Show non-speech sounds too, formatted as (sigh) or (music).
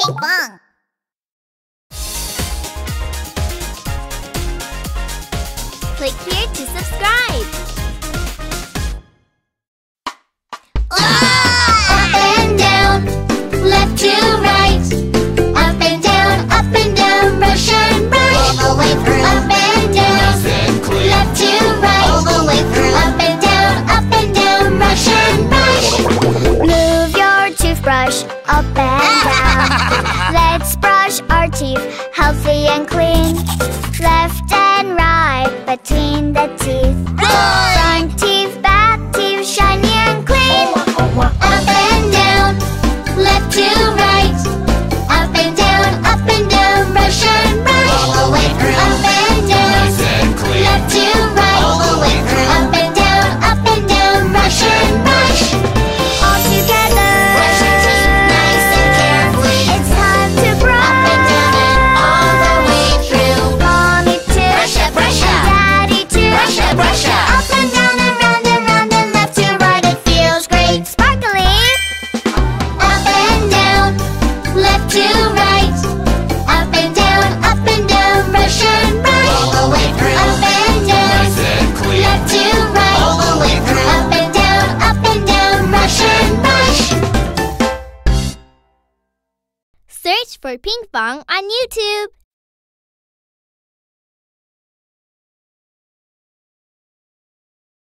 Pinkfong. Click here to subscribe. brush up and down. (laughs) Let's brush our teeth healthy and clean. Left and right between the teeth. search for Pinkfong on YouTube.